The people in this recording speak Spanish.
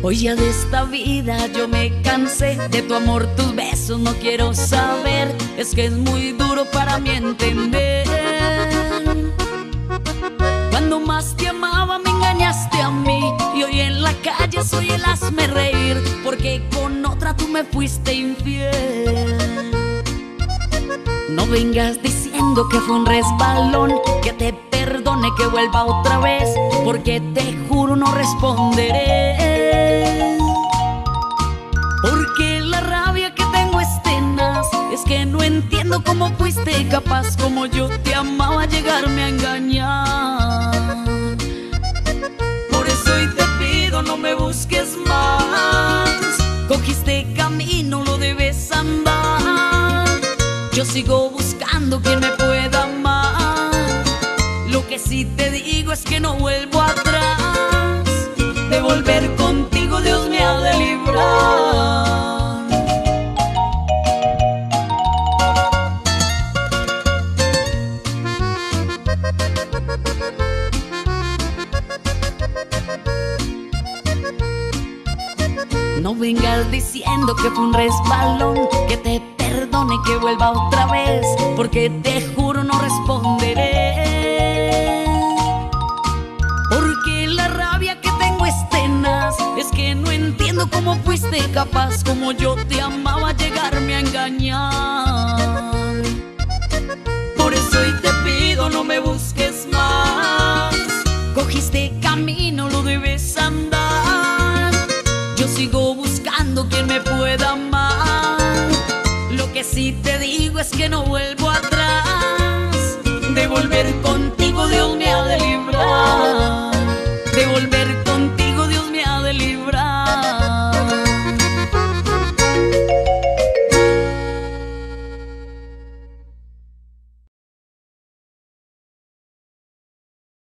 Pues ya de esta vida yo me cansé De tu amor, tus besos no quiero saber. Es que es muy duro para mí entender. Cuando más te amaba me engañaste a mí. Y hoy en la calle soy el hazme reír Porque con otra tú me fuiste infiel. No vengas diciendo que fue un resbalón Que te perdone que vuelva otra vez Porque te juro no responderé entiendo cómo fuiste capaz Como yo te amaba llegarme a engañar. Por eso hoy te pido no me busques más. Cogiste camino, lo debes andar. Yo sigo buscando quien me pueda amar. Lo que sí te digo es que no vuelvo atrás. De volver contigo No vengas diciendo que fue un resbalón, que te perdone, que vuelva otra vez, porque te juro no responderé. Porque la rabia que tengo es tenaz, es que no entiendo cómo fuiste capaz, como yo te amaba llegarme a engañar. Por eso hoy te pido no me Sí te digo es que no vuelvo atrás. De